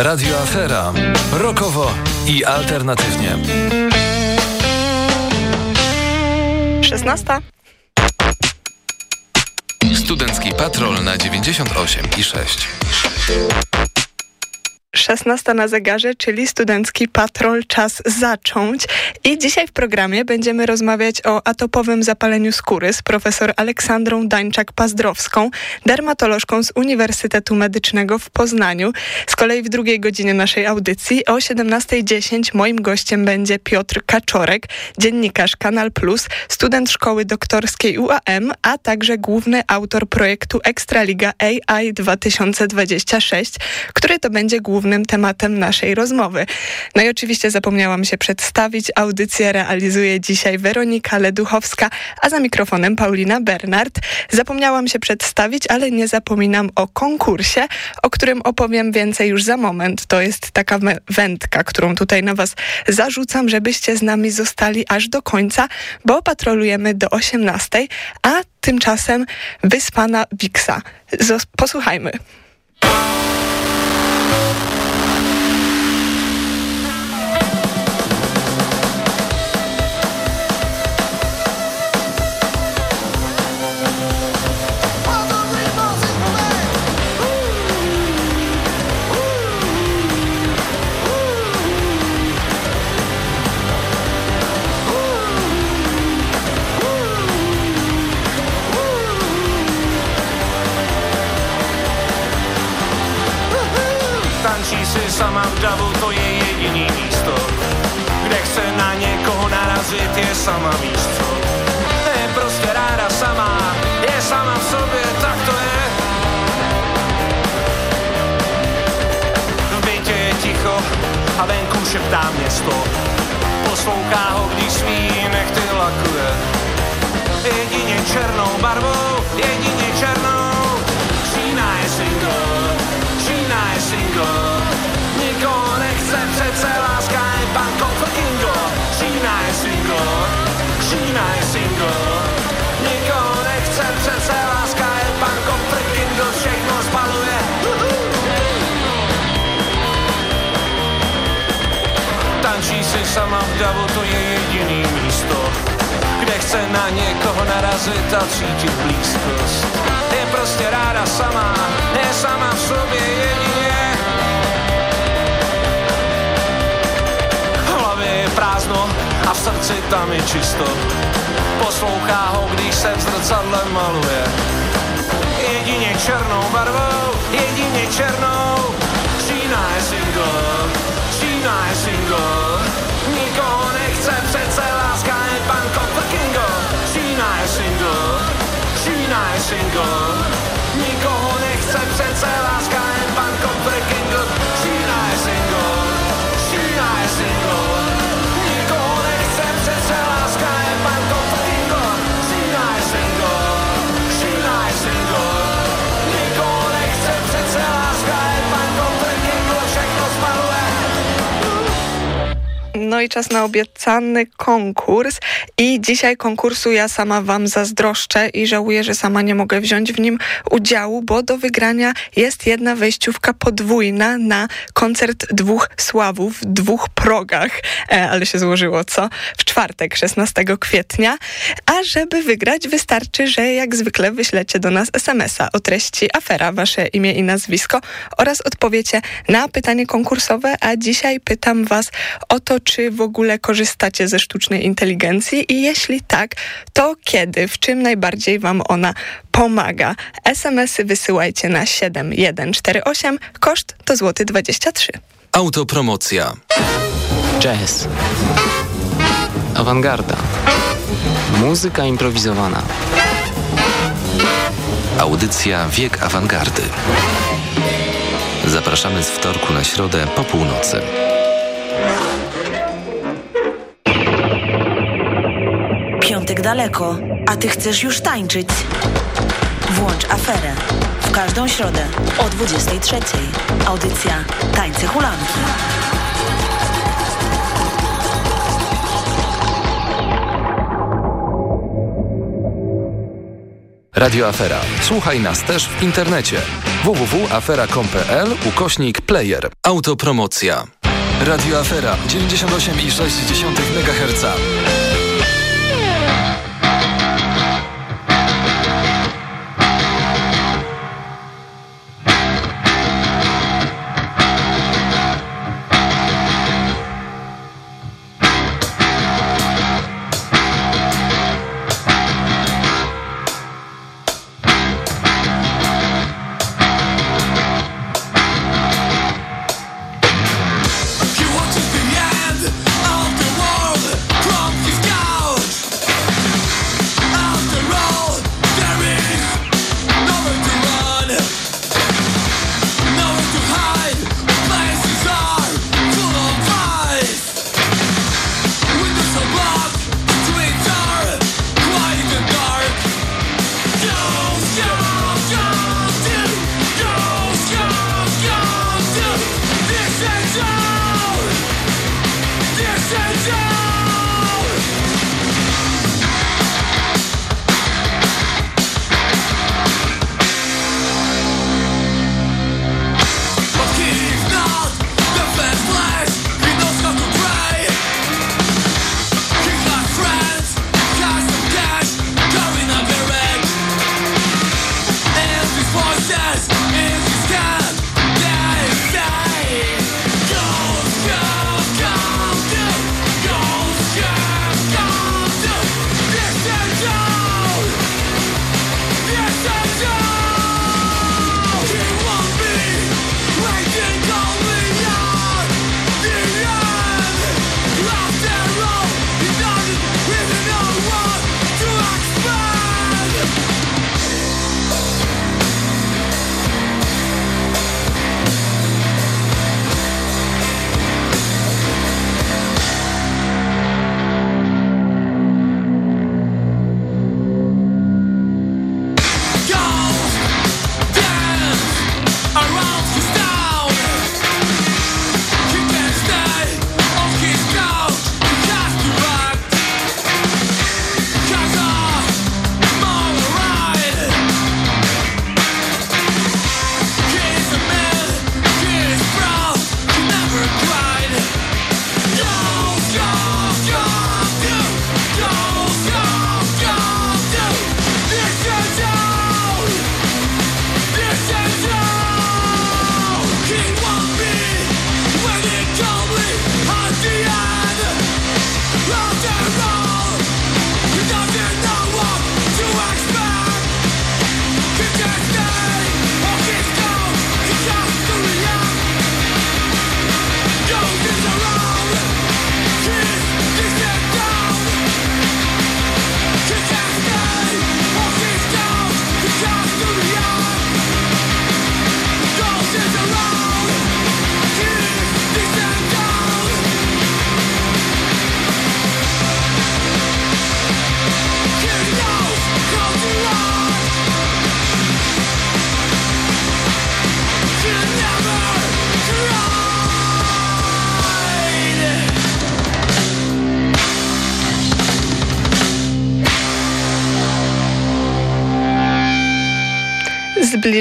Radio Afera. Rokowo i alternatywnie. 16. Studencki Patrol na 98 i 6. 16 na zegarze, czyli studencki patrol, czas zacząć. I dzisiaj w programie będziemy rozmawiać o atopowym zapaleniu skóry z profesor Aleksandrą Dańczak-Pazdrowską, dermatolożką z Uniwersytetu Medycznego w Poznaniu. Z kolei w drugiej godzinie naszej audycji o 17.10 moim gościem będzie Piotr Kaczorek, dziennikarz Kanal Plus, student szkoły doktorskiej UAM, a także główny autor projektu Ekstraliga AI 2026, który to będzie główny głównym tematem naszej rozmowy. No i oczywiście zapomniałam się przedstawić. Audycję realizuje dzisiaj Weronika Leduchowska, a za mikrofonem Paulina Bernard. Zapomniałam się przedstawić, ale nie zapominam o konkursie, o którym opowiem więcej już za moment. To jest taka wędka, którą tutaj na was zarzucam, żebyście z nami zostali aż do końca, bo patrolujemy do 18, a tymczasem wyspana Wiksa. Posłuchajmy. Sama v davu, to je jediný místo, kde chce na někoho narazit, je sama místo. Je prostě ráda sama, je sama v sobě, tak to je. V bytě je ticho a venku šeptá město. Poslouchá ho, když svý nechty lakuje. Jedině černou barvou, jedině černou. Je banko fuckingo. Čína je single, Čína je single, nikoho nechce, přece láska je banko fuckingo, všechno spaluje. Tančí si sama v davu, to je jediný místo, kde chce na někoho narazit a cítit blízkost. Je prostě ráda sama, je sama v sobě jedině prázdno a v srdci tam je čisto. Poslouchá ho, když se v zrcadle maluje. Jedině černou barvou, jedině černou. Čína je single, Čína je single. Nikoho nechce, přece láska je panko Pekingo. Čína je single, Čína je single. Nikoho nechce, přece láska je panko Pekingo. No i czas na obiecany konkurs. I dzisiaj konkursu ja sama wam zazdroszczę i żałuję, że sama nie mogę wziąć w nim udziału, bo do wygrania jest jedna wejściówka podwójna na koncert dwóch sławów w dwóch progach. E, ale się złożyło, co? W czwartek, 16 kwietnia. A żeby wygrać, wystarczy, że jak zwykle wyślecie do nas SMS-a o treści afera, wasze imię i nazwisko oraz odpowiecie na pytanie konkursowe, a dzisiaj pytam was o to, czy czy w ogóle korzystacie ze sztucznej inteligencji i jeśli tak, to kiedy, w czym najbardziej Wam ona pomaga? SMS-y wysyłajcie na 7148, koszt to złoty 23. Autopromocja. Jazz. Awangarda. Muzyka improwizowana. Audycja Wiek Awangardy. Zapraszamy z wtorku na środę po północy. Daleko, a ty chcesz już tańczyć. Włącz aferę. W każdą środę o 23.00. Audycja Tańce Hulanki. Radio Afera. Słuchaj nas też w internecie. www.afera.com.pl ukośnik player. Autopromocja. Radio Afera 98,6 MHz.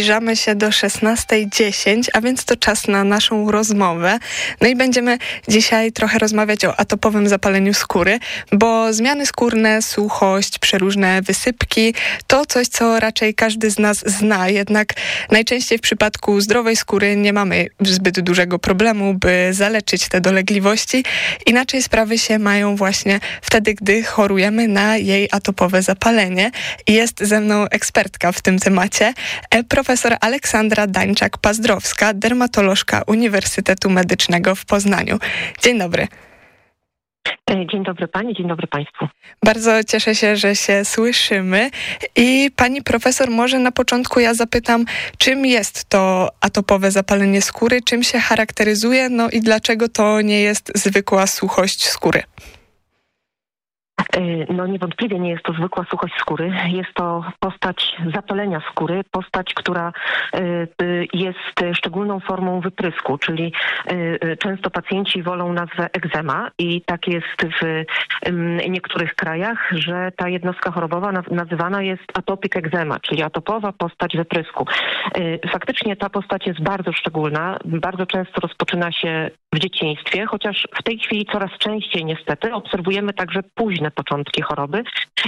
Zbliżamy się do 16.10, a więc to czas na naszą rozmowę. No i będziemy dzisiaj trochę rozmawiać o atopowym zapaleniu skóry, bo zmiany skórne, suchość, przeróżne wysypki to coś, co raczej każdy z nas zna. Jednak najczęściej w przypadku zdrowej skóry nie mamy zbyt dużego problemu, by zaleczyć te dolegliwości. Inaczej sprawy się mają właśnie wtedy, gdy chorujemy na jej atopowe zapalenie. Jest ze mną ekspertka w tym temacie, e, profesor Aleksandra Dańczak-Pazdrowska, dermatolożka Uniwersytetu Medycznego w Poznaniu. Dzień dobry. E, dzień dobry Pani, dzień dobry Państwu. Bardzo cieszę się, że się słyszymy. I Pani profesor, może na początku ja zapytam, czym jest to atopowe zapalenie skóry, czym się charakteryzuje, no i dlaczego to nie jest zwykła suchość skóry? No niewątpliwie nie jest to zwykła suchość skóry. Jest to postać zapalenia skóry, postać, która jest szczególną formą wyprysku, czyli często pacjenci wolą nazwę egzema i tak jest w niektórych krajach, że ta jednostka chorobowa nazywana jest atopic eczema, czyli atopowa postać wyprysku. Faktycznie ta postać jest bardzo szczególna, bardzo często rozpoczyna się w dzieciństwie, chociaż w tej chwili coraz częściej niestety obserwujemy także późne początki choroby.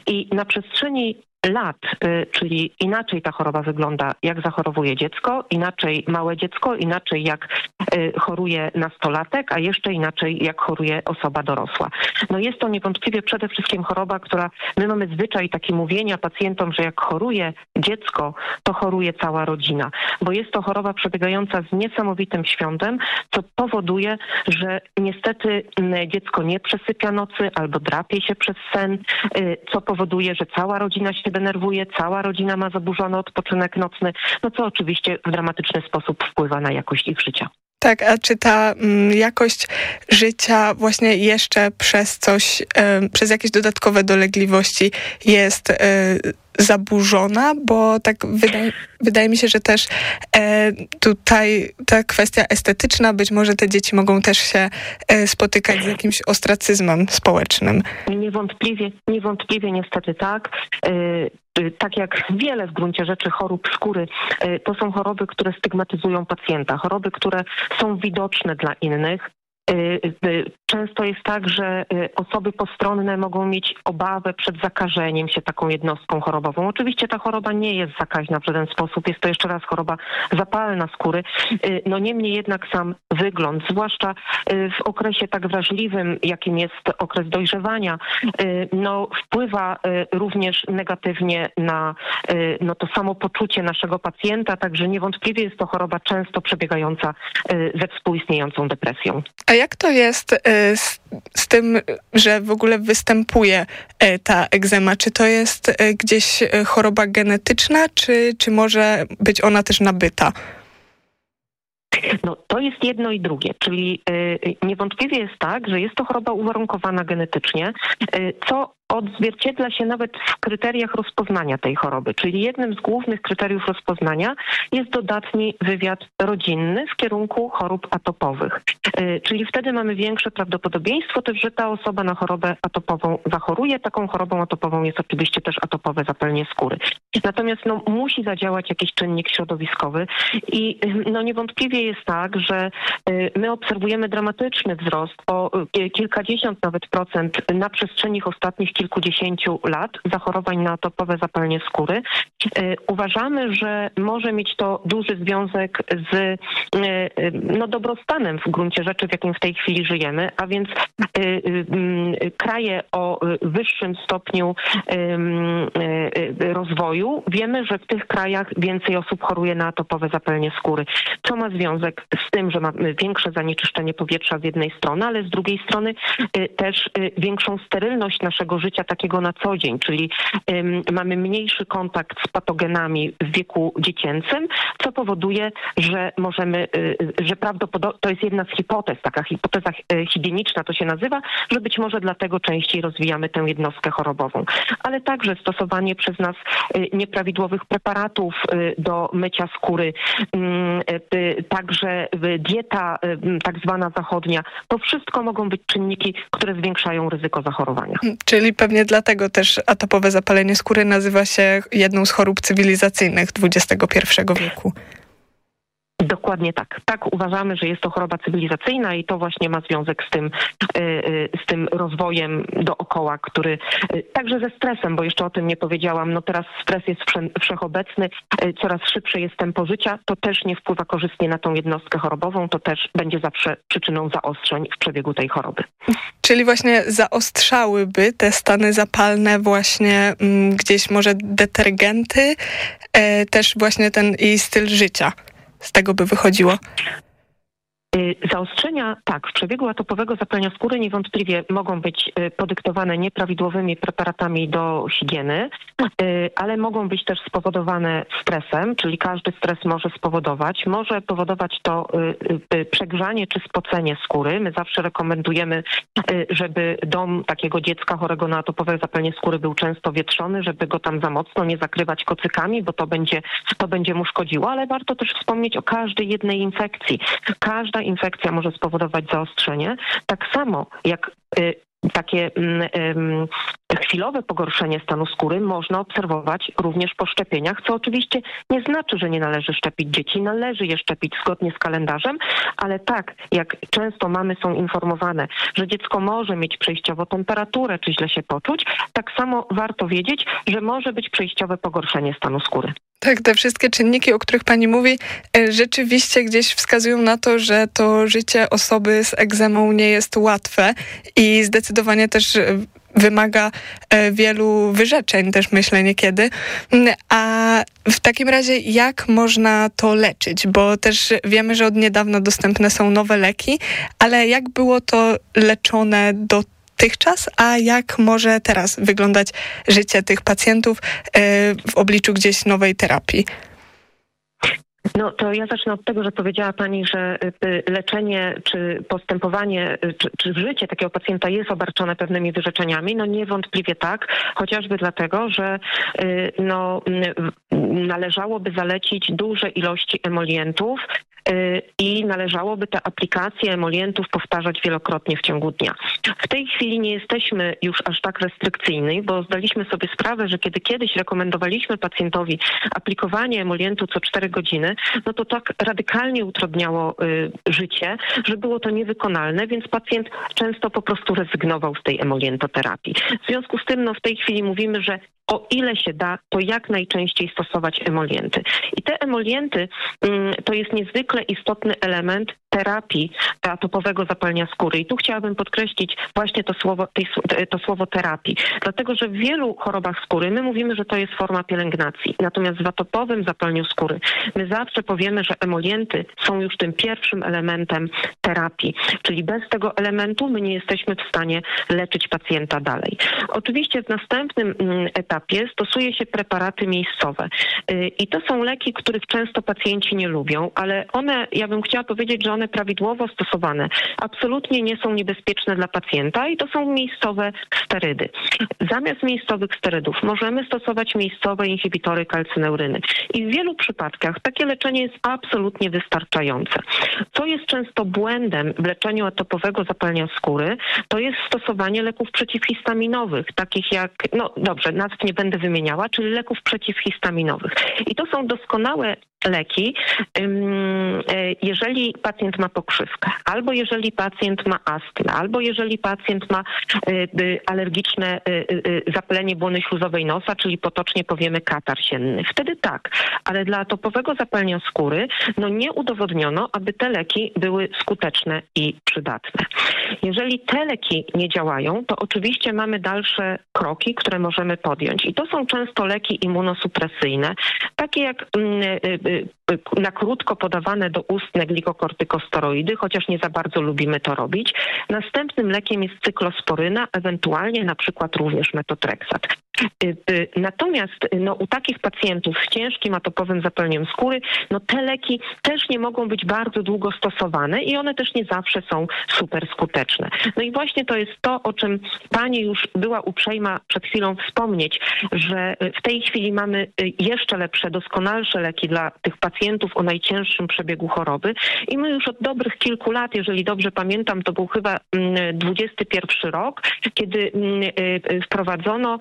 I na przestrzeni lat, y, czyli inaczej ta choroba wygląda, jak zachorowuje dziecko, inaczej małe dziecko, inaczej jak y, choruje nastolatek, a jeszcze inaczej jak choruje osoba dorosła. No jest to niewątpliwie przede wszystkim choroba, która my mamy zwyczaj taki mówienia pacjentom, że jak choruje dziecko, to choruje cała rodzina, bo jest to choroba przebiegająca z niesamowitym świątem, co powoduje, że niestety dziecko nie przesypia nocy albo drapie się przez sen, y, co powoduje, że cała rodzina się się denerwuje, cała rodzina ma zaburzony odpoczynek nocny, no co oczywiście w dramatyczny sposób wpływa na jakość ich życia. Tak, a czy ta mm, jakość życia właśnie jeszcze przez coś, y, przez jakieś dodatkowe dolegliwości jest y, zaburzona, bo tak wydaje, wydaje mi się, że też e, tutaj ta kwestia estetyczna, być może te dzieci mogą też się e, spotykać z jakimś ostracyzmem społecznym. Niewątpliwie, niewątpliwie niestety tak. E, e tak jak wiele w gruncie rzeczy chorób skóry, e, to są choroby, które stygmatyzują pacjenta, choroby, które są widoczne dla innych, Y, y, często jest tak, że y, osoby postronne mogą mieć obawę przed zakażeniem się taką jednostką chorobową. Oczywiście ta choroba nie jest zakaźna w żaden sposób. Jest to jeszcze raz choroba zapalna skóry. No niemniej jednak sam wygląd, zwłaszcza w okresie tak wrażliwym, jakim jest okres dojrzewania, no wpływa również negatywnie na no, to samopoczucie naszego pacjenta, także niewątpliwie jest to choroba często przebiegająca ze współistniejącą depresją. Jak to jest e, z, z, tym, że w ogóle występuje e, ta egzema? Czy to jest e, gdzieś choroba genetyczna, czy, czy może być ona też nabyta? No, to jest jedno i drugie, czyli y, niewątpliwie jest tak, że jest to choroba uwarunkowana genetycznie, y, co odzwierciedla się nawet w kryteriach rozpoznania tej choroby. Czyli jednym z głównych kryteriów rozpoznania jest dodatni wywiad rodzinny w kierunku chorób atopowych. Y, czyli wtedy mamy większe prawdopodobieństwo też, że ta osoba na chorobę atopową zachoruje. Taką chorobą atopową jest oczywiście też atopowe zapalenie skóry. Natomiast no, musi zadziałać jakiś czynnik środowiskowy i no, niewątpliwie jest tak, że y, my obserwujemy dramatyczny wzrost o y, kilkadziesiąt nawet procent na przestrzeni ostatnich kilkudziesięciu lat zachorowań na topowe zapalenie skóry. E, uważamy, że może mieć to duży związek z e, e, no, dobrostanem w gruncie rzeczy, w jakim w tej chwili żyjemy, a więc kraje o wyższym stopniu rozwoju, wiemy, że w tych krajach więcej osób choruje na topowe zapalenie skóry. Co ma związek z tym, że mamy większe zanieczyszczenie powietrza z jednej strony, ale z drugiej strony też większą sterylność naszego życia życia takiego na co dzień, czyli mamy mniejszy kontakt z patogenami w wieku dziecięcym, co powoduje, że możemy, y, że prawdopodobnie, to jest jedna z hipotez, taka hipoteza y, higieniczna to się nazywa, że być może dlatego częściej rozwijamy tę jednostkę chorobową. Ale także stosowanie przez nas y, nieprawidłowych preparatów do mycia skóry, mm, także dieta tak zwana zachodnia, to wszystko mogą być czynniki, które zwiększają ryzyko zachorowania. Czyli pewnie dlatego też atopowe zapalenie skóry nazywa się jedną z chorób cywilizacyjnych XXI wieku. Dokładnie tak. Tak uważamy, że jest to choroba cywilizacyjna i to właśnie ma związek z tym, y, y, z tym rozwojem dookoła, który y, także ze stresem, bo jeszcze o tym nie powiedziałam, no teraz stres jest wszechobecny, coraz szybsze jest tempo życia, to też nie wpływa korzystnie na tą jednostkę chorobową, to też będzie zawsze przyczyną zaostrzeń w przebiegu tej choroby. Czyli właśnie zaostrzałyby te stany zapalne właśnie mm, gdzieś może detergenty, e, też właśnie ten i styl życia z tego by wychodziło? Y, zaostrzenia, tak, w przebiegu atopowego zapalenia skóry niewątpliwie mogą być y, podyktowane nieprawidłowymi preparatami do higieny, y, ale mogą być też spowodowane stresem, czyli każdy stres może spowodować. Może powodować to przegrzanie czy spocenie skóry. My zawsze rekomendujemy, żeby dom takiego dziecka chorego na atopowe zapalenie skóry był często wietrzony, żeby go tam za mocno nie zakrywać kocykami, bo to będzie, to będzie mu szkodziło, ale warto też wspomnieć o każdej jednej infekcji. Każda infekcja może spowodować zaostrzenie, tak samo jak y, takie um, chwilowe pogorszenie stanu skóry można obserwować również po szczepieniach, co oczywiście nie znaczy, że nie należy szczepić dzieci. Należy je szczepić zgodnie z kalendarzem, ale tak jak często mamy są informowane, że dziecko może mieć przejściowo temperaturę czy źle się poczuć, tak samo warto wiedzieć, że może być przejściowe pogorszenie stanu skóry. Tak, te wszystkie czynniki, o których pani mówi, e, rzeczywiście gdzieś wskazują na to, że to życie osoby z egzemą nie jest łatwe i zdecydowanie też e, wymaga e, wielu wyrzeczeń, też myślę niekiedy. Mm, a w takim razie jak można to leczyć? Bo też wiemy, że od niedawna dostępne są nowe leki, ale jak było to leczone do dotychczas, a jak może teraz wyglądać życie tych pacjentów e, w obliczu gdzieś nowej terapii? No to ja zacznę od tego, że powiedziała Pani, że y, leczenie czy postępowanie, y, czy, czy życie takiego pacjenta jest obarczone pewnymi wyrzeczeniami. No niewątpliwie tak, chociażby dlatego, że y, no, należałoby zalecić duże ilości emolientów i należałoby te aplikacje emolientów powtarzać wielokrotnie w ciągu dnia. W tej chwili nie jesteśmy już aż tak restrykcyjni, bo zdaliśmy sobie sprawę, że kiedy kiedyś rekomendowaliśmy pacjentowi aplikowanie emolientu co 4 godziny, no to tak radykalnie utrudniało y, życie, że było to niewykonalne, więc pacjent często po prostu rezygnował z tej emolientoterapii. W związku z tym no, w tej chwili mówimy, że o ile się da, to jak najczęściej stosować emolienty. I te emolienty mm, to jest niezwykle istotny element terapii atopowego zapalenia skóry. I tu chciałabym podkreślić właśnie to słowo, to słowo terapii, dlatego że w wielu chorobach skóry my mówimy, że to jest forma pielęgnacji. Natomiast w atopowym zapaleniu skóry my zawsze powiemy, że emolienty są już tym pierwszym elementem terapii, czyli bez tego elementu my nie jesteśmy w stanie leczyć pacjenta dalej. Oczywiście w następnym mm, etapie stosuje się preparaty miejscowe y, i to są leki, których często pacjenci nie lubią, ale one, ja bym chciała powiedzieć, że one prawidłowo stosowane absolutnie nie są niebezpieczne dla pacjenta i to są miejscowe sterydy. Zamiast miejscowych sterydów możemy stosować miejscowe inhibitory kalcyneuryny i w wielu przypadkach takie leczenie jest absolutnie wystarczające. Co jest często błędem w leczeniu atopowego zapalenia skóry, to jest stosowanie leków przeciwhistaminowych, takich jak, no dobrze, nazw nie będę wymieniała, czyli leków przeciwhistaminowych. I to są doskonałe leki, e, jeżeli pacjent ma pokrzywkę, albo jeżeli pacjent ma astmę, albo jeżeli pacjent ma e, alergiczne e, zapalenie błony śluzowej nosa, czyli potocznie powiemy katar sienny. Wtedy tak, ale dla topowego zapalenia skóry no nie udowodniono, aby te leki były skuteczne i przydatne. Jeżeli te leki nie działają, to oczywiście mamy dalsze kroki, które możemy podjąć. I to są często leki immunosupresyjne, takie jak mm, na krótko podawane do ustne glikokortykosteroidy, chociaż nie za bardzo lubimy to robić. Następnym lekiem jest cyklosporyna, ewentualnie na przykład również metotreksat. Y, natomiast no, u takich pacjentów z ciężkim atopowym zapaleniem skóry, no, te leki też nie mogą być bardzo długo stosowane i one też nie zawsze są super skuteczne. No i właśnie to jest to, o czym Pani już była uprzejma przed chwilą wspomnieć, że w tej chwili mamy jeszcze lepsze, doskonalsze leki dla tych pacjentów o najcięższym przebiegu choroby. I my już od dobrych kilku lat, jeżeli dobrze pamiętam, to był chyba 21 mm, rok, kiedy mm, y, y, wprowadzono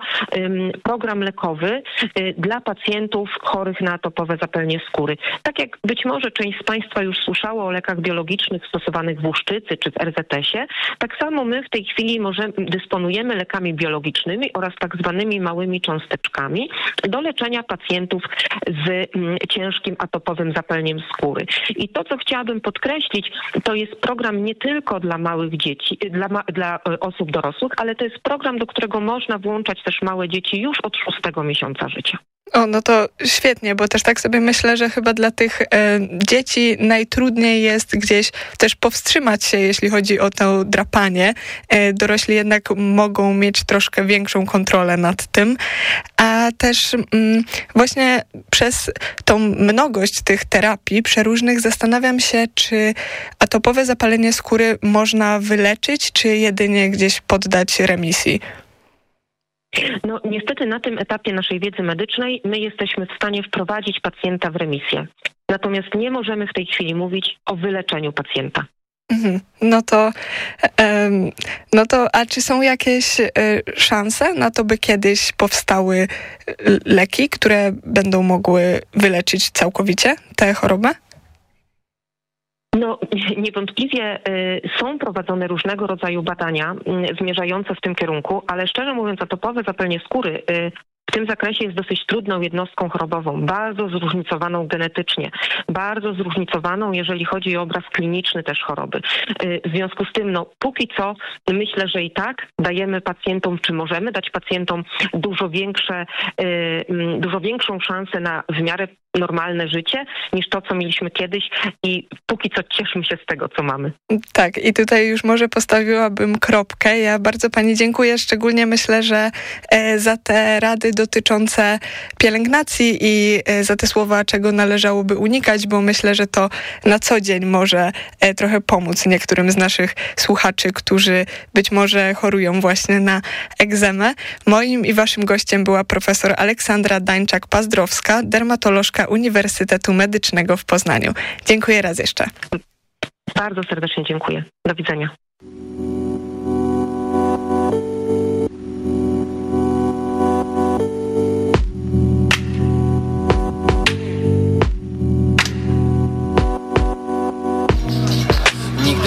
program lekowy y, dla pacjentów chorych na atopowe zapalenie skóry. Tak jak być może część z Państwa już słyszało o lekach biologicznych stosowanych w Łuszczycy czy w RZS-ie, tak samo my w tej chwili dysponujemy lekami biologicznymi oraz tak zwanymi małymi cząsteczkami do leczenia pacjentów z mm, ciężkim atopowym zapaleniem skóry. I to, co chciałabym podkreślić, to jest program nie tylko dla małych dzieci, dla, dla e, osób dorosłych, ale to jest program, do którego można włączać też małe dzieci dzieci już od szóstego miesiąca życia. O, no to świetnie, bo też tak sobie myślę, że chyba dla tych e, dzieci najtrudniej jest gdzieś też powstrzymać się, jeśli chodzi o to drapanie. E, dorośli jednak mogą mieć troszkę większą kontrolę nad tym, a też mm, właśnie przez tą mnogość tych terapii przeróżnych zastanawiam się, czy atopowe zapalenie skóry można wyleczyć, czy jedynie gdzieś poddać remisji. No niestety na tym etapie naszej wiedzy medycznej my jesteśmy w stanie wprowadzić pacjenta w remisję. Natomiast nie możemy w tej chwili mówić o wyleczeniu pacjenta. Mhm. No to, no to, a czy są jakieś e, szanse na to, by kiedyś powstały e, leki, które będą mogły wyleczyć całkowicie tę chorobę? No, niewątpliwie y, są prowadzone różnego rodzaju badania y, zmierzające w tym kierunku, ale szczerze mówiąc, atopowe zapalenie skóry y, w tym zakresie jest dosyć trudną jednostką chorobową, bardzo zróżnicowaną genetycznie, bardzo zróżnicowaną, jeżeli chodzi o obraz kliniczny też choroby. W związku z tym, no, póki co myślę, że i tak dajemy pacjentom, czy możemy dać pacjentom dużo większe, dużo większą szansę na w miarę normalne życie niż to, co mieliśmy kiedyś i póki co cieszmy się z tego, co mamy. Tak, i tutaj już może postawiłabym kropkę. Ja bardzo Pani dziękuję, szczególnie myślę, że e, za te rady dotyczące pielęgnacji i e, za te słowa, czego należałoby unikać, bo myślę, że to na co dzień może e, trochę pomóc niektórym z naszych słuchaczy, którzy być może chorują właśnie na egzemę. Moim i Waszym gościem była profesor Aleksandra Dańczak-Pazdrowska, dermatolożka Uniwersytetu Medycznego w Poznaniu. Dziękuję raz jeszcze. Bardzo serdecznie dziękuję. Do widzenia.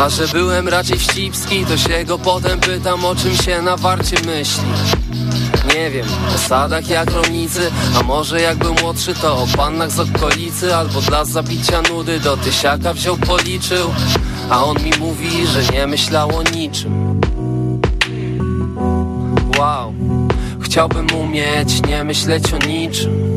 a że byłem raczej wścibski, to się go potem pytam o czym się na warcie myśli. Nie wiem O sadach jak rolnicy A może jak był młodszy to o pannach z okolicy Albo dla zabicia nudy do tysiaka wziął policzył. A on mi mówi, że nie myślał o niczym. Wow. Chciałbym umieć nie myśleć o niczym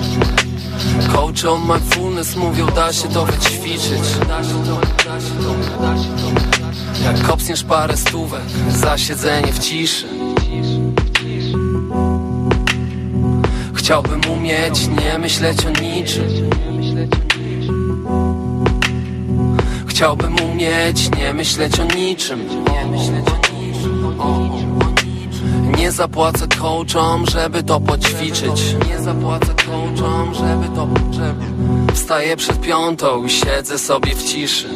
Coach on mindfulness mówią da się to wyćwiczyć. Jak kopsniesz parę stówek za siedzenie w ciszy. Chciałbym umieć nie myśleć o niczym. Chciałbym umieć nie myśleć o niczym, nie myśleć o niczym nie zapłacę coachom, żeby to poćwiczyć. Nie zapłacę coachom, żeby to... Żeby... Wstaję przed piątą i siedzę sobie w ciszy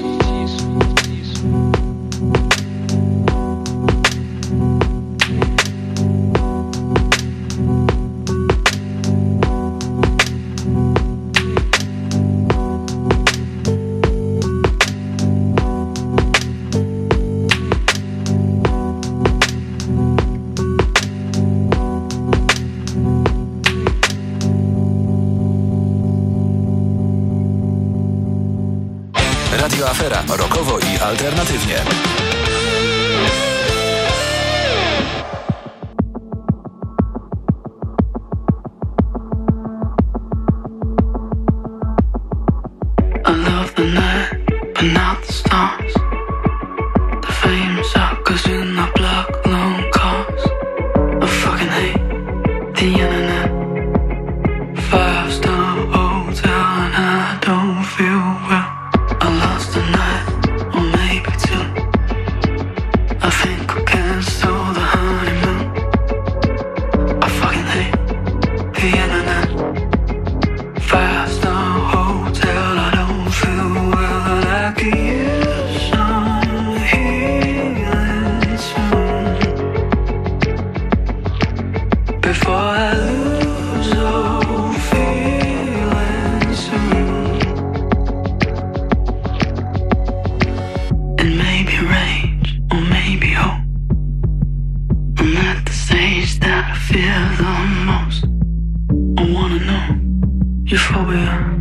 before we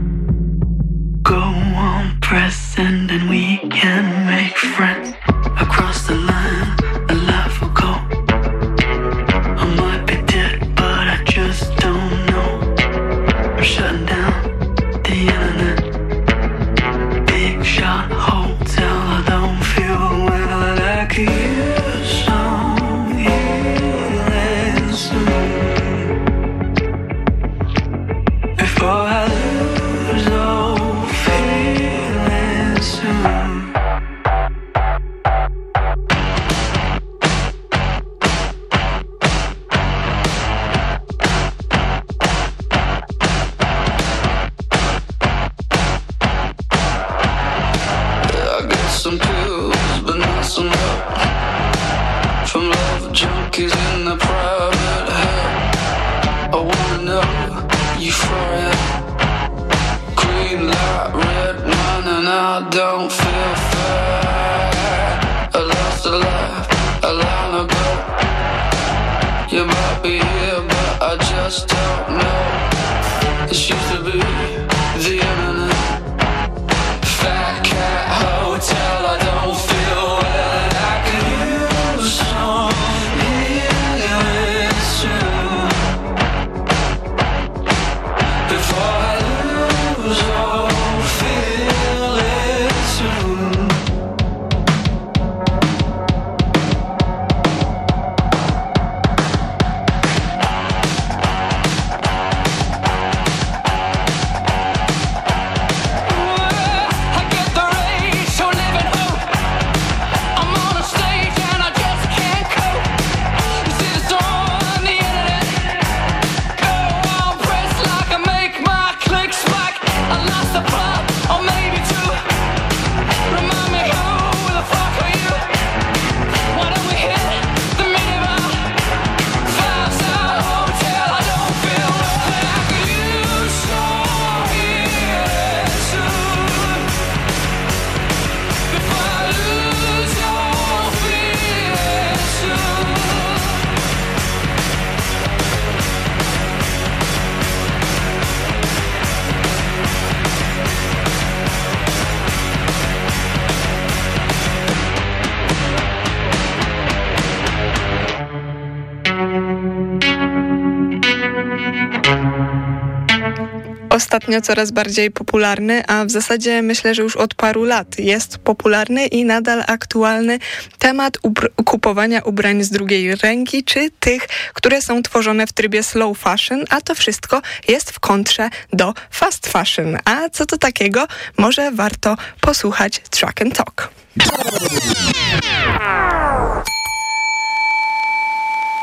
ostatnio coraz bardziej popularny, a w zasadzie myślę, że już od paru lat jest popularny i nadal aktualny temat kupowania ubrań z drugiej ręki, czy tych, które są tworzone w trybie slow fashion, a to wszystko jest w kontrze do fast fashion. A co to takiego? Może warto posłuchać Track and Talk.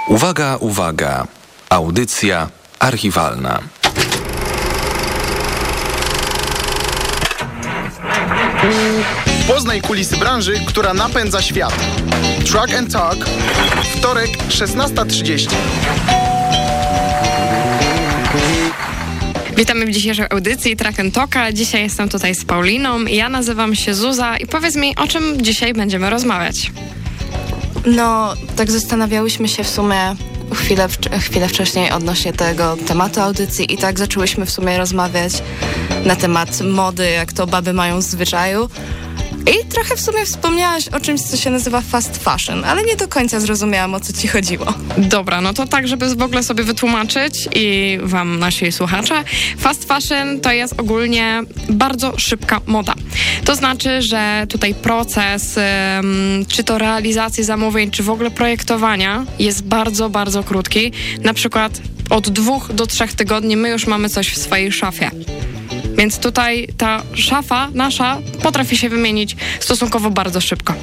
Uwaga, uwaga. Audycja archiwalna. Poznaj kulisy branży, która napędza świat. Truck and Talk. Wtorek, 16.30. Witamy w dzisiejszej audycji Track and Talka. Dzisiaj jestem tutaj z Pauliną. Ja nazywam się Zuza i powiedz mi, o czym dzisiaj będziemy rozmawiać. No, tak zastanawiałyśmy się w sumie chwilę, chwilę wcześniej odnośnie tego tematu audycji i tak zaczęłyśmy w sumie rozmawiać na temat mody, jak to baby mają w zwyczaju. I trochę w sumie wspomniałaś o czymś, co się nazywa fast fashion, ale nie do końca zrozumiałam, o co ci chodziło. Dobra, no to tak, żeby w ogóle sobie wytłumaczyć i wam, nasi słuchacze, fast fashion to jest ogólnie bardzo szybka moda. To znaczy, że tutaj proces, czy to realizacji zamówień, czy w ogóle projektowania jest bardzo, bardzo krótki. Na przykład od dwóch do trzech tygodni my już mamy coś w swojej szafie. Więc tutaj ta szafa nasza potrafi się wymienić stosunkowo bardzo szybko.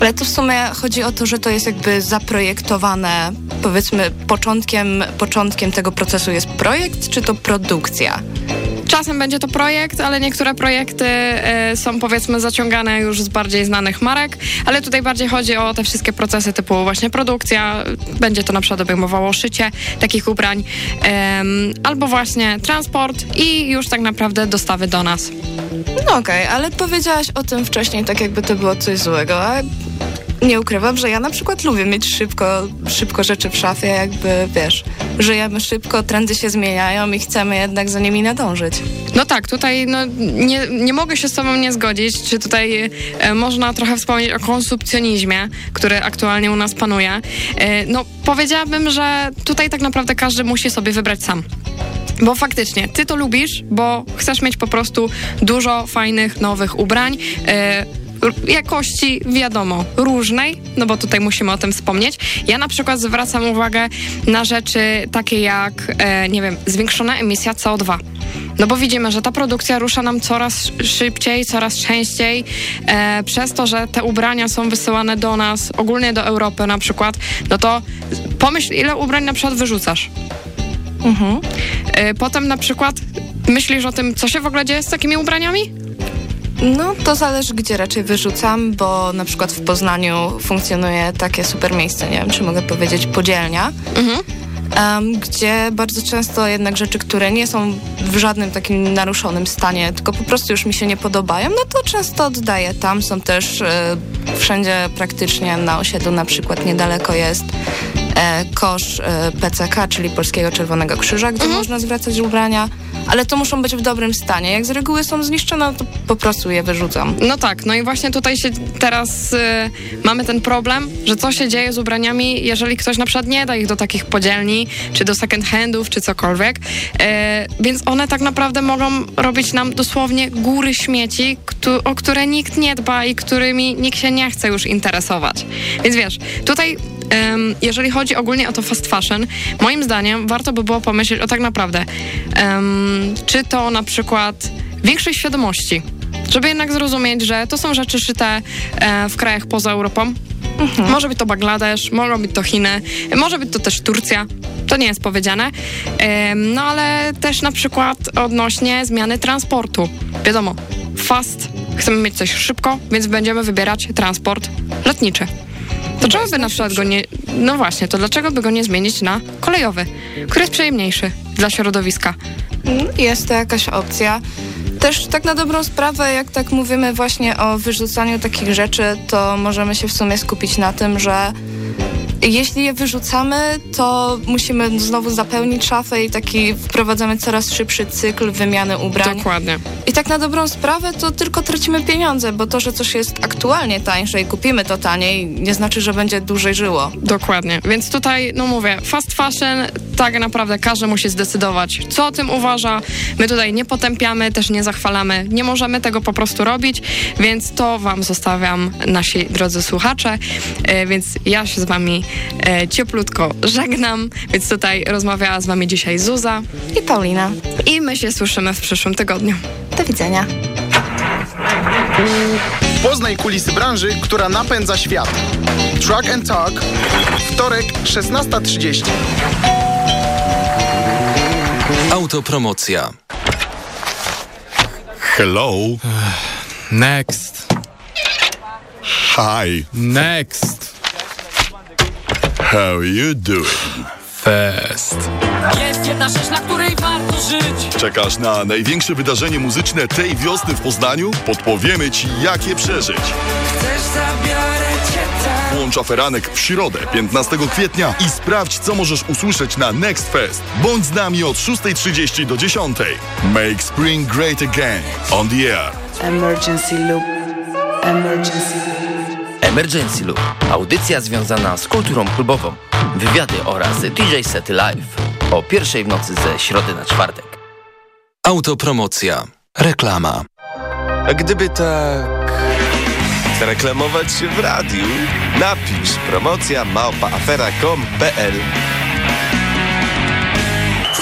Ale to w sumie chodzi o to, że to jest jakby zaprojektowane, powiedzmy, początkiem, początkiem tego procesu jest projekt, czy to produkcja? Czasem będzie to projekt, ale niektóre projekty y, są powiedzmy zaciągane już z bardziej znanych marek, ale tutaj bardziej chodzi o te wszystkie procesy typu właśnie produkcja, będzie to na przykład obejmowało szycie takich ubrań, albo właśnie transport i już tak naprawdę dostawy do nas. No okej, okay, ale powiedziałaś o tym wcześniej, tak jakby to było coś złego, a nie ukrywam, że ja na przykład lubię mieć szybko, szybko rzeczy w szafie, jakby wiesz, żyjemy szybko, trendy się zmieniają i chcemy jednak za nimi nadążyć. No tak, tutaj no, nie, nie mogę się z tobą nie zgodzić, czy tutaj e, można trochę wspomnieć o konsumpcjonizmie, który aktualnie u nas panuje. E, no powiedziałabym, że tutaj tak naprawdę każdy musi sobie wybrać sam. Bo faktycznie, ty to lubisz, bo chcesz mieć po prostu dużo fajnych, nowych ubrań. E, jakości, wiadomo, różnej, no bo tutaj musimy o tym wspomnieć. Ja na przykład zwracam uwagę na rzeczy takie jak, e, nie wiem, zwiększona emisja CO2. No bo widzimy, że ta produkcja rusza nam coraz szybciej, coraz częściej, e, przez to, że te ubrania są wysyłane do nas, ogólnie do Europy na przykład, no to pomyśl, ile ubrań na przykład wyrzucasz. Mhm. E, potem na przykład myślisz o tym, co się w ogóle dzieje z takimi ubraniami? No, to zależy, gdzie raczej wyrzucam, bo na przykład w Poznaniu funkcjonuje takie super miejsce, nie wiem, czy mogę powiedzieć, podzielnia. Mhm. Um, gdzie bardzo często jednak rzeczy, które nie są w żadnym takim naruszonym stanie, tylko po prostu już mi się nie podobają, no to często oddaję tam. Są też e, wszędzie praktycznie na osiedlu na przykład niedaleko jest kosz e, PCK, czyli Polskiego Czerwonego Krzyża, gdzie mhm. można zwracać ubrania ale to muszą być w dobrym stanie. Jak z reguły są zniszczone, to po prostu je wyrzucam. No tak, no i właśnie tutaj się teraz y, mamy ten problem, że co się dzieje z ubraniami, jeżeli ktoś na przykład nie da ich do takich podzielni, czy do second handów, czy cokolwiek. Y, więc one tak naprawdę mogą robić nam dosłownie góry śmieci, o które nikt nie dba i którymi nikt się nie chce już interesować. Więc wiesz, tutaj jeżeli chodzi ogólnie o to fast fashion, moim zdaniem warto by było pomyśleć o tak naprawdę, czy to na przykład większej świadomości, żeby jednak zrozumieć, że to są rzeczy szyte e, w krajach poza Europą. Mhm. Może być to Bangladesz, może być to Chiny, może być to też Turcja. To nie jest powiedziane. no ale też na przykład odnośnie zmiany transportu. Wiadomo, fast, chcemy mieć coś szybko, więc będziemy wybierać transport lotniczy. To czemu by na przykład go nie... No właśnie, to dlaczego by go nie zmienić na kolejowy, który jest przyjemniejszy dla środowiska? Jest to jakaś opcja. Też tak na dobrą sprawę, jak tak mówimy właśnie o wyrzucaniu takich rzeczy, to możemy się w sumie skupić na tym, że jeśli je wyrzucamy, to musimy znowu zapełnić szafę i taki wprowadzamy coraz szybszy cykl wymiany ubrań. Dokładnie. I tak na dobrą sprawę to tylko tracimy pieniądze, bo to, że coś jest aktualnie tańsze i kupimy to taniej, nie znaczy, że będzie dłużej żyło. Dokładnie. Więc tutaj, no mówię, fast fashion tak naprawdę każdy musi zdecydować, co o tym uważa. My tutaj nie potępiamy, też nie zachwalamy. Nie możemy tego po prostu robić, więc to wam zostawiam, nasi drodzy słuchacze. E, więc ja się z wami e, cieplutko żegnam, więc tutaj rozmawiała z wami dzisiaj Zuza i Paulina. I my się słyszymy w przyszłym tygodniu. Do widzenia. Poznaj kulisy branży, która napędza świat. Truck and Talk. Wtorek, 16.30. Autopromocja. Hello. Next. Hi. Next. How you doing? Fest. Jest jedna rzecz, na której warto żyć. Czekasz na największe wydarzenie muzyczne tej wiosny w Poznaniu? Podpowiemy Ci, jak je przeżyć. Chcesz, zabiorę. Włącz aferanek w środę, 15 kwietnia i sprawdź, co możesz usłyszeć na Next Fest. Bądź z nami od 6.30 do 10.00. Make spring great again. On the air. Emergency Loop. Emergency Emergency Loop. Audycja związana z kulturą klubową. Wywiady oraz DJ sety live. O pierwszej w nocy ze środy na czwartek. Autopromocja. Reklama. A gdyby tak... Zareklamować się w radiu? Napisz promocja małpaafera.com.pl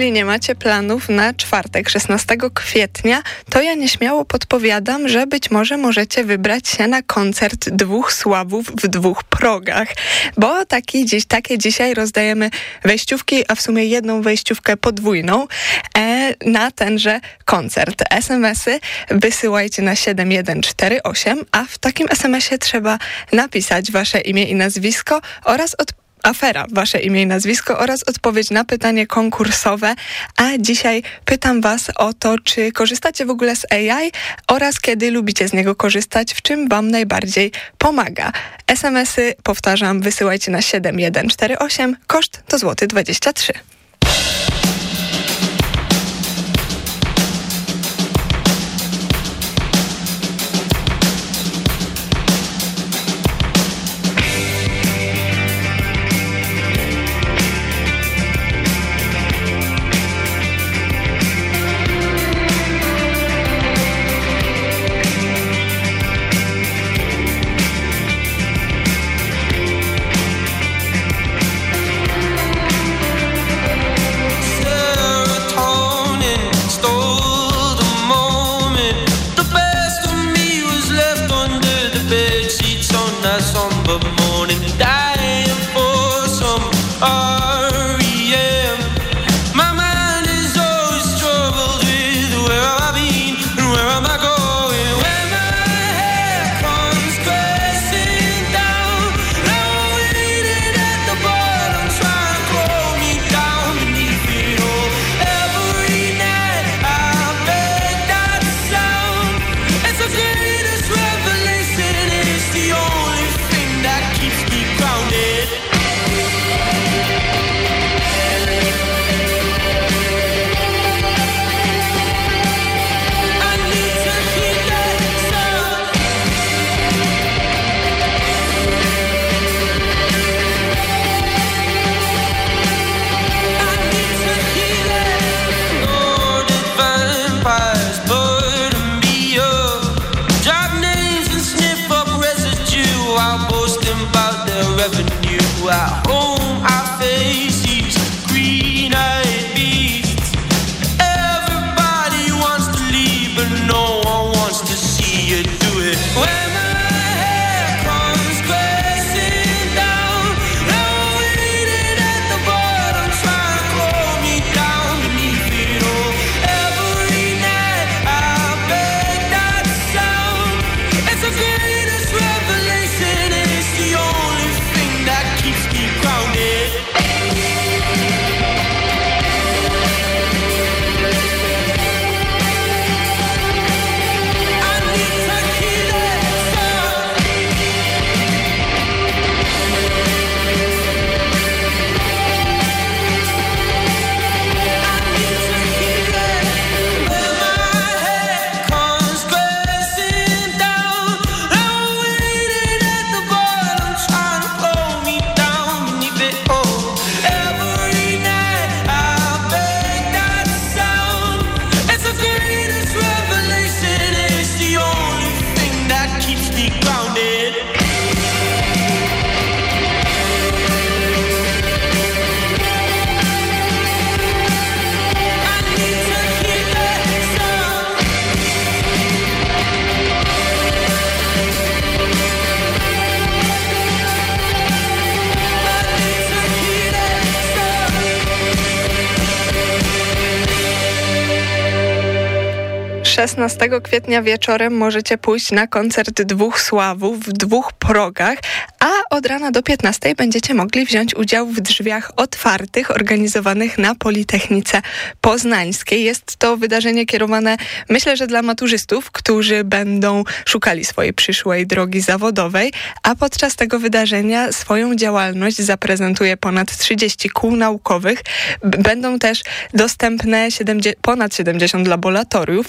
Jeśli nie macie planów na czwartek, 16 kwietnia, to ja nieśmiało podpowiadam, że być może możecie wybrać się na koncert dwóch sławów w dwóch progach, bo taki dziś, takie dzisiaj rozdajemy wejściówki, a w sumie jedną wejściówkę podwójną e, na tenże koncert. SMS-y wysyłajcie na 7148, a w takim SMS-ie trzeba napisać wasze imię i nazwisko oraz od afera, wasze imię i nazwisko oraz odpowiedź na pytanie konkursowe. A dzisiaj pytam was o to, czy korzystacie w ogóle z AI oraz kiedy lubicie z niego korzystać, w czym wam najbardziej pomaga. SMS-y, powtarzam, wysyłajcie na 7148, koszt to złoty 23. kwietnia wieczorem możecie pójść na koncert dwóch sławów w dwóch progach, a od rana do 15 będziecie mogli wziąć udział w drzwiach otwartych organizowanych na Politechnice Poznańskiej. Jest to wydarzenie kierowane, myślę, że dla maturzystów, którzy będą szukali swojej przyszłej drogi zawodowej, a podczas tego wydarzenia swoją działalność zaprezentuje ponad 30 kół naukowych. Będą też dostępne 70, ponad 70 laboratoriów,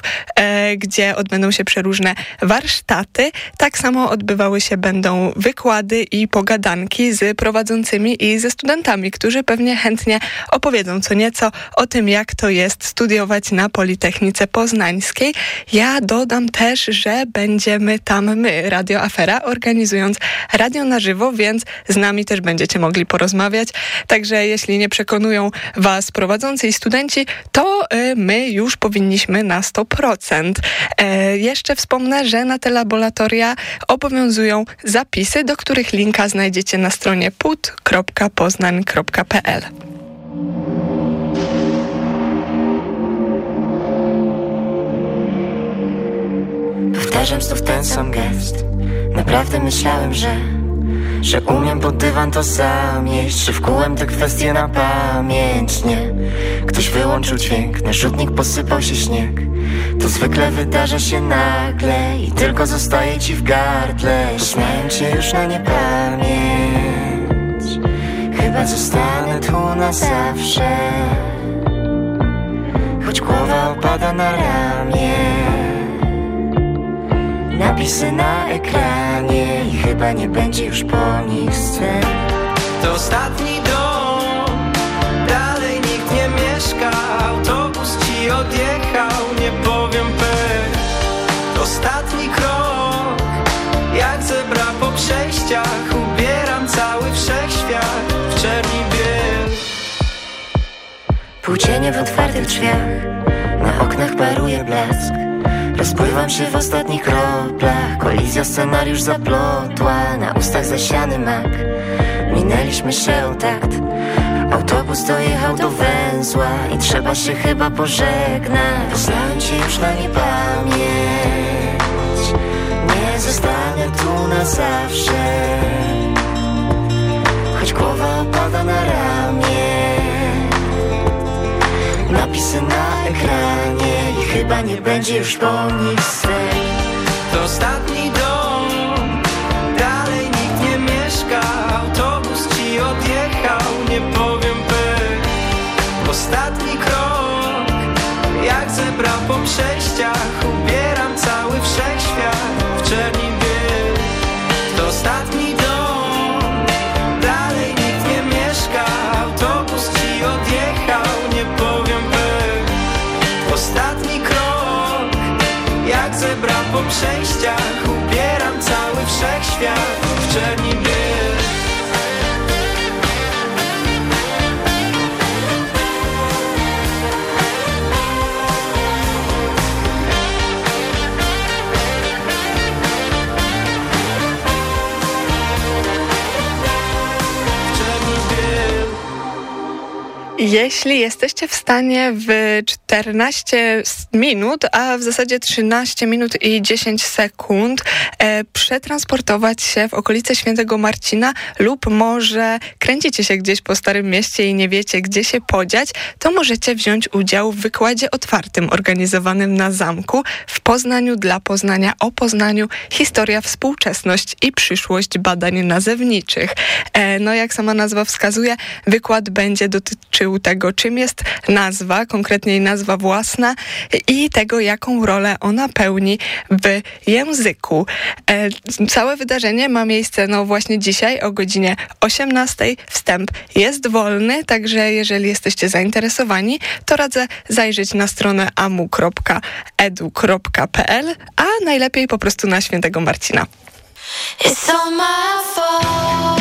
gdzie odbędą się przeróżne warsztaty. Tak samo odbywały się będą wykłady i pogadanki z prowadzącymi i ze studentami, którzy pewnie chętnie opowiedzą co nieco o tym, jak to jest studiować na Politechnice Poznańskiej. Ja dodam też, że będziemy tam my, Radio Afera, organizując radio na żywo, więc z nami też będziecie mogli porozmawiać. Także jeśli nie przekonują Was prowadzący i studenci, to y, my już powinniśmy na 100%. E, jeszcze wspomnę, że na te laboratoria obowiązują zapisy, do których linka znajdziecie na stronie put.poznań.pl. Powtarzam znów ten sam gest Naprawdę myślałem, że Że umiem pod dywan to zamieść Czy wkułem te kwestie na pamięć? Nie? Ktoś wyłączył dźwięk Na rzutnik posypał się śnieg. To zwykle wydarza się nagle I tylko zostaje ci w gardle. Poznałem cię już na niepamięć. Chyba zostanę tu na zawsze. Choć głowa opada na ramię Napisy na ekranie I chyba nie będzie już po nich scen. To ostatni dom Dalej nikt nie mieszka Autobus ci odjechał Nie powiem pech To ostatni krok Jak zebra po przejściach Ubieram cały wszechświat W czerni biel. Półcienie w otwartych drzwiach Na oknach paruje blask Rozpływam się w ostatnich kroplach. Kolizja scenariusz zaplotła Na ustach zasiany mak. Minęliśmy się takt. Autobus dojechał do węzła I trzeba się chyba pożegnać. Poznałem cię już na niepamięć. Nie zostanę tu na zawsze. Choć głowa opada na ramię Na ekranie I chyba nie będzie już po nich sen To ostatni dom Dalej nikt nie mieszka Autobus ci odjechał Nie powiem pech Ostatni krok Jak zebra po przejściach wszechświat Jeśli jesteście w stanie w 14 minut, a w zasadzie 13 minut i 10 sekund e, przetransportować się w okolice Świętego Marcina lub może kręcicie się gdzieś po Starym Mieście i nie wiecie, gdzie się podziać, to możecie wziąć udział w wykładzie otwartym organizowanym na zamku w Poznaniu dla Poznania o Poznaniu historia, współczesność i przyszłość badań nazewniczych. E, no jak sama nazwa wskazuje, wykład będzie dotyczył tego, czym jest nazwa, konkretniej nazwa własna i tego, jaką rolę ona pełni w języku. E, całe wydarzenie ma miejsce no właśnie dzisiaj o godzinie 18. Wstęp jest wolny, także jeżeli jesteście zainteresowani, to radzę zajrzeć na stronę amu.edu.pl, a najlepiej po prostu na Świętego Marcina. It's all my fault.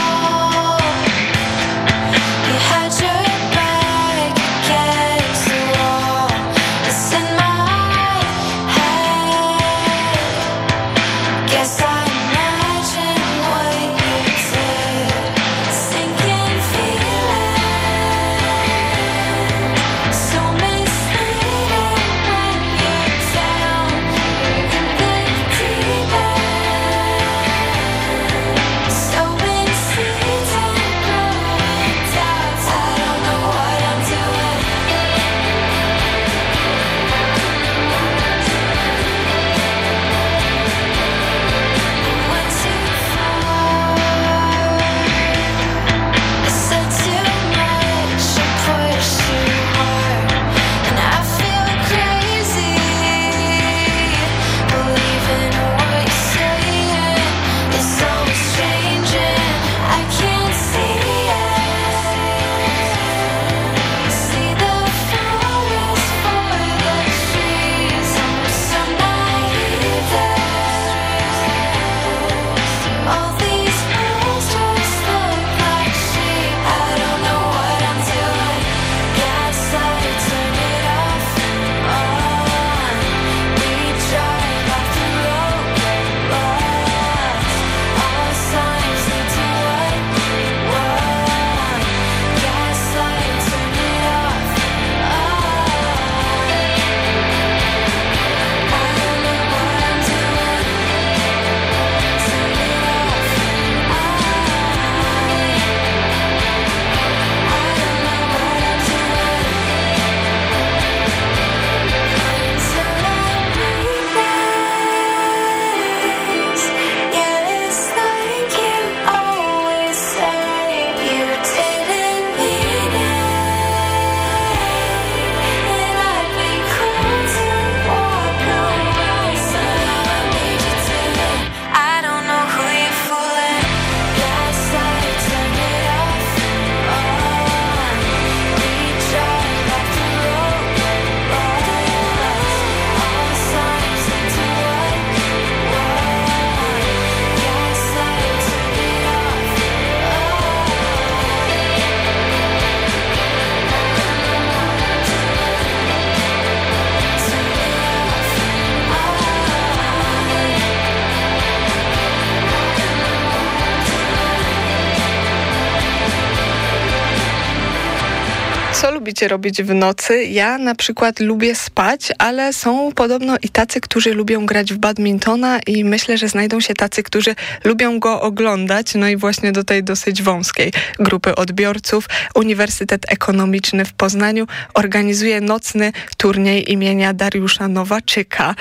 Lubicie robić w nocy? Ja na przykład lubię spać, ale są podobno i tacy, którzy lubią grać w badmintona i myślę, że znajdą się tacy, którzy lubią go oglądać. No i właśnie do tej dosyć wąskiej grupy odbiorców Uniwersytet Ekonomiczny w Poznaniu organizuje nocny turniej imienia Dariusza Nowaczyka.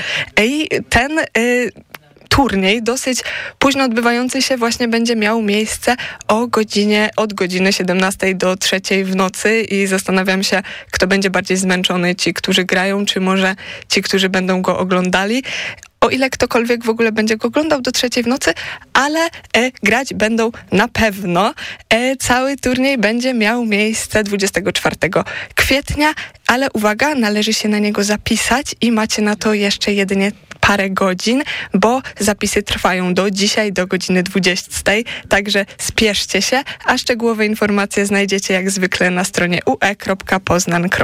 I ten... Y, turniej, dosyć późno odbywający się właśnie będzie miał miejsce o godzinie, od godziny 17 do 3 w nocy i zastanawiam się, kto będzie bardziej zmęczony, ci, którzy grają, czy może ci, którzy będą go oglądali o ile ktokolwiek w ogóle będzie go oglądał do trzeciej w nocy, ale e, grać będą na pewno. E, cały turniej będzie miał miejsce 24 kwietnia, ale uwaga, należy się na niego zapisać i macie na to jeszcze jedynie parę godzin, bo zapisy trwają do dzisiaj, do godziny 20, także spieszcie się, a szczegółowe informacje znajdziecie jak zwykle na stronie ue.poznan.pl.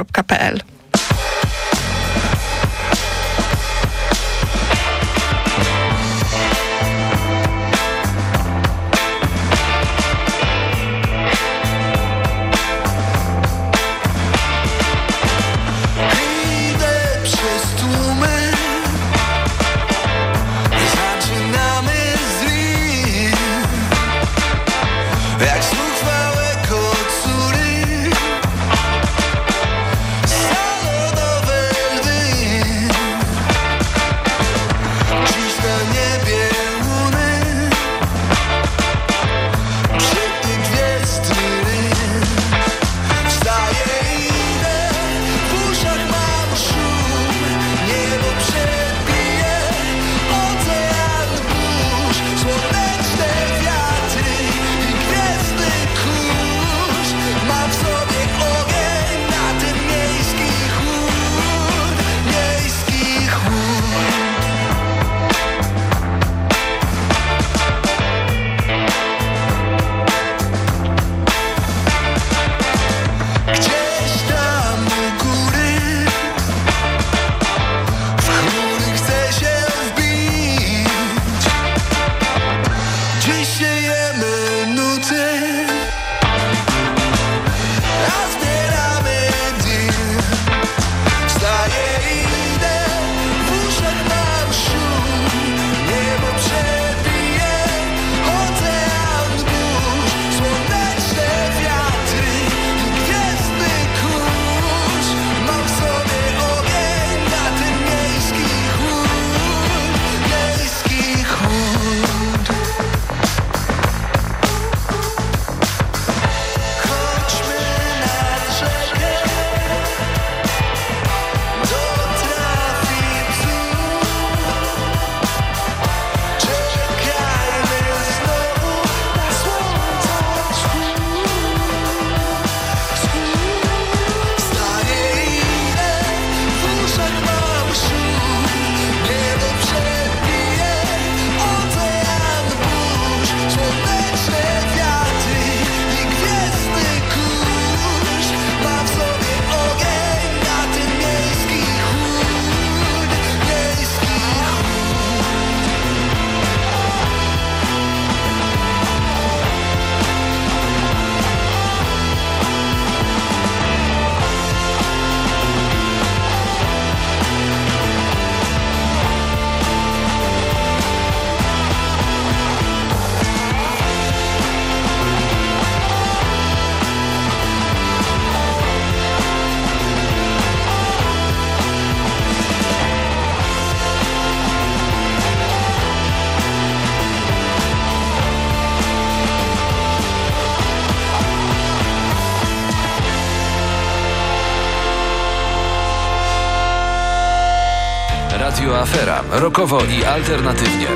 Afera. Rokowo i alternatywnie.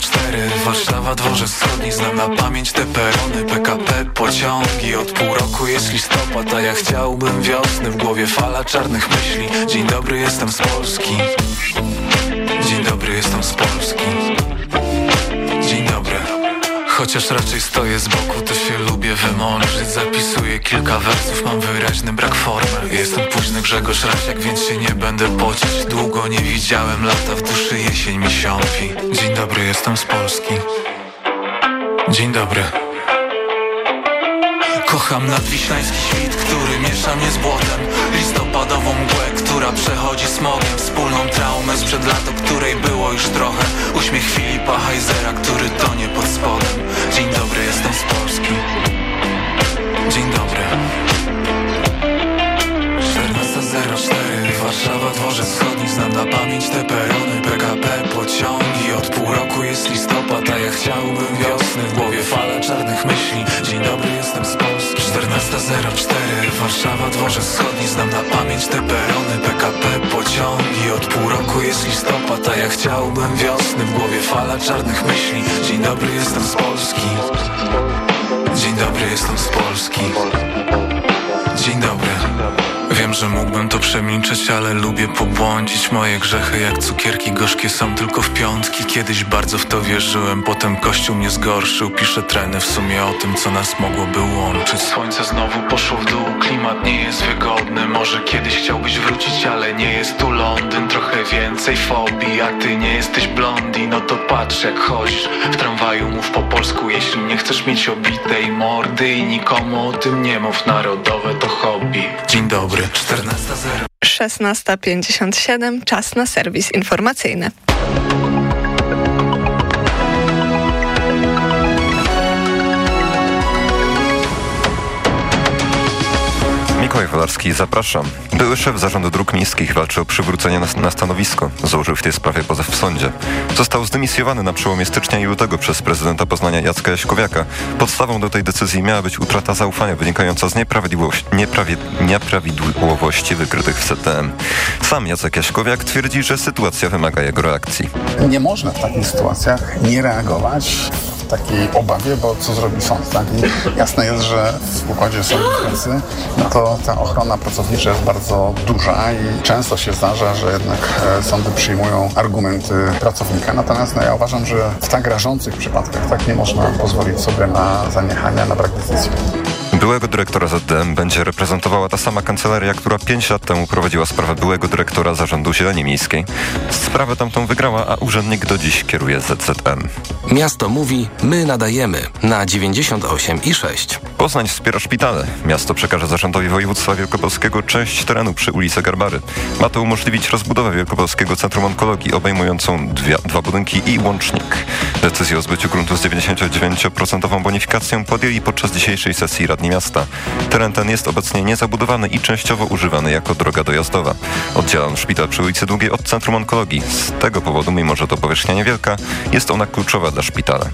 cztery Warszawa, dworzec wschodni Znam na pamięć te perony PKP, pociągi. Od pół roku jest listopad A ja chciałbym wiosny. W głowie fala czarnych myśli. Dzień dobry, jestem z Polski. Dzień dobry, jestem z Polski Chociaż raczej stoję z boku, to się lubię wymądrzyć Zapisuję kilka wersów, mam wyraźny brak formy. Jestem późny Grzegorz Rasiak, więc się nie będę pocić. Długo nie widziałem lata, w duszy jesień mi siąpi. Dzień dobry, jestem z Polski. Dzień dobry. Kocham nadwiślański świt, który miesza mnie z błotem Listopadową mgłę, która przechodzi smogiem Wspólną traumę sprzed lat, o której było już trochę. Uśmiech Filipa Heisera, który tonie pod spodem. Dzień dobry, jestem z Polski. Dzień dobry Warszawa, dworzec wschodni Znam na pamięć te perony PKP, pociągi. Od pół roku jest listopad A ja chciałbym wiosny. W głowie fala czarnych myśli. Dzień dobry, jestem z Polski. 14.04 Warszawa, dworzec wschodni Znam na pamięć te perony PKP, pociągi. Od pół roku jest listopad A ja chciałbym wiosny. W głowie fala czarnych myśli. Dzień dobry, jestem z Polski przemilczeć, ale lubię pobłądzić Moje grzechy jak cukierki gorzkie są tylko w piątki. Kiedyś bardzo w to wierzyłem, potem kościół mnie zgorszył. Piszę trenę w sumie o tym, co nas mogłoby łączyć. Słońce znowu poszło w dół, klimat nie jest wygodny. Może kiedyś chciałbyś wrócić, ale nie jest tu Londyn. Trochę więcej fobii, a ty nie jesteś blondi. No to patrz jak chodzisz, w tramwaju mów po polsku. Jeśli nie chcesz mieć obitej mordy i nikomu o tym nie mów Narodowe to hobby. Dzień dobry. 14.00 16.57, czas na serwis informacyjny. Mikołaj Wolarski, zapraszam. Były szef Zarządu Dróg Miejskich walczy o przywrócenie na, na stanowisko. Złożył w tej sprawie pozew w sądzie. Został zdymisjowany na przełomie stycznia i lutego przez prezydenta Poznania Jacka Jaśkowiaka. Podstawą do tej decyzji miała być utrata zaufania wynikająca z nieprawidłowości, nieprawidłowości wykrytych w CTM. Sam Jacek Jaśkowiak twierdzi, że sytuacja wymaga jego reakcji. Nie można w takich sytuacjach nie reagować w takiej obawie, bo co zrobi sąd, tak? I jasne jest, że w układzie sądu pracy, no to ta ochrona pracownicza jest bardzo duża i często się zdarza, że jednak e, sądy przyjmują argumenty pracownika. Natomiast no, ja uważam, że w tak rażących przypadkach tak nie można pozwolić sobie na zaniechania, na brak decyzji. Byłego dyrektora ZDM będzie reprezentowała ta sama kancelaria, która pięć lat temu prowadziła sprawę byłego dyrektora Zarządu Zieleni Miejskiej. Sprawę tamtą wygrała, a urzędnik do dziś kieruje ZZM. Miasto mówi, my nadajemy na 98 i 6. Poznań wspiera szpitale. Miasto przekaże Zarządowi Województwa Wielkopolskiego część terenu przy ulicy Garbary. Ma to umożliwić rozbudowę Wielkopolskiego Centrum Onkologii obejmującą dwie, dwa budynki i łącznik. Decyzję o zbyciu gruntu z 99% bonifikacją podjęli podczas dzisiejszej sesji Radni Miasta. Teren ten jest obecnie niezabudowany i częściowo używany jako droga dojazdowa. Oddzielam szpital przy ulicy Długiej od Centrum Onkologii. Z tego powodu, mimo że to powierzchnia niewielka, jest ona kluczowa dla szpitala.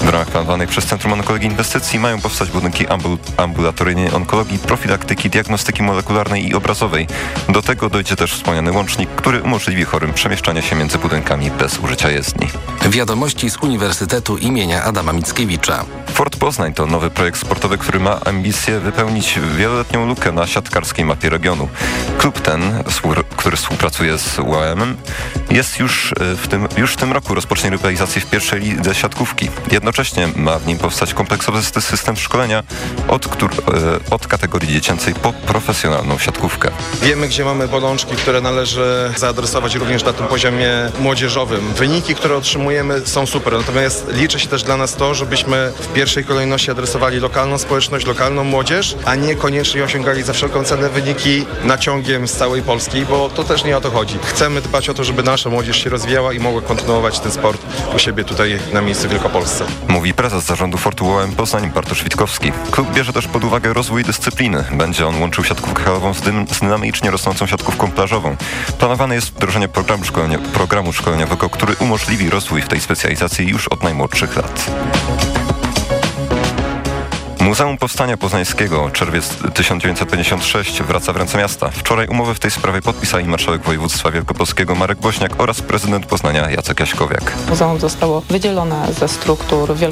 W ramach planowanych przez Centrum Onkologii inwestycji mają powstać budynki ambul- ambulatoryjnej onkologii, profilaktyki, diagnostyki molekularnej i obrazowej. Do tego dojdzie też wspomniany łącznik, który umożliwi chorym przemieszczanie się między budynkami bez użycia jezdni. Wiadomości z Uniwersytetu imienia Adama Mickiewicza. Fort Poznań to nowy projekt sportowy, który ma ambicje wypełnić wieloletnią lukę na siatkarskiej mapie regionu. Klub ten, który współpracuje z UAM, jest już e, w tym, już w tym roku rozpocznie rywalizację w pierwszej lidze siatkówki. Jednocześnie ma w nim powstać kompleksowy sy- system szkolenia od, e, od kategorii dziecięcej po profesjonalną siatkówkę. Wiemy, gdzie mamy bolączki, które należy zaadresować również na tym poziomie młodzieżowym. Wyniki, które otrzymujemy są super, natomiast liczy się też dla nas to, żebyśmy w pierwszej kolejności adresowali lokalną społeczność, lokalną młodzież, a nie koniecznie osiągali za wszelką cenę wyniki naciągiem z całej Polski, bo to też nie o to chodzi. Chcemy dbać o to, żeby nasza młodzież się rozwijała i mogła kontynuować ten sport u siebie tutaj na miejscu w Wielkopolsce. Mówi prezes zarządu Fortu UAM Poznań Bartosz Witkowski. Klub bierze też pod uwagę rozwój dyscypliny. Będzie on łączył siatkówkę halową z, dym, z dynamicznie rosnącą siatkówką plażową. Planowane jest wdrożenie programu, szkolenia, programu szkoleniowego, który umożliwi rozwój w tej specjalizacji już od najmłodszych lat. Muzeum Powstania Poznańskiego, czerwiec 1956, wraca w ręce miasta. Wczoraj umowę w tej sprawie podpisali marszałek województwa wielkopolskiego Marek Bośniak oraz prezydent Poznania Jacek Jaśkowiak. Muzeum zostało wydzielone ze struktur Wielkopolskiego